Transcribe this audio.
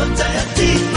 Percaya tidak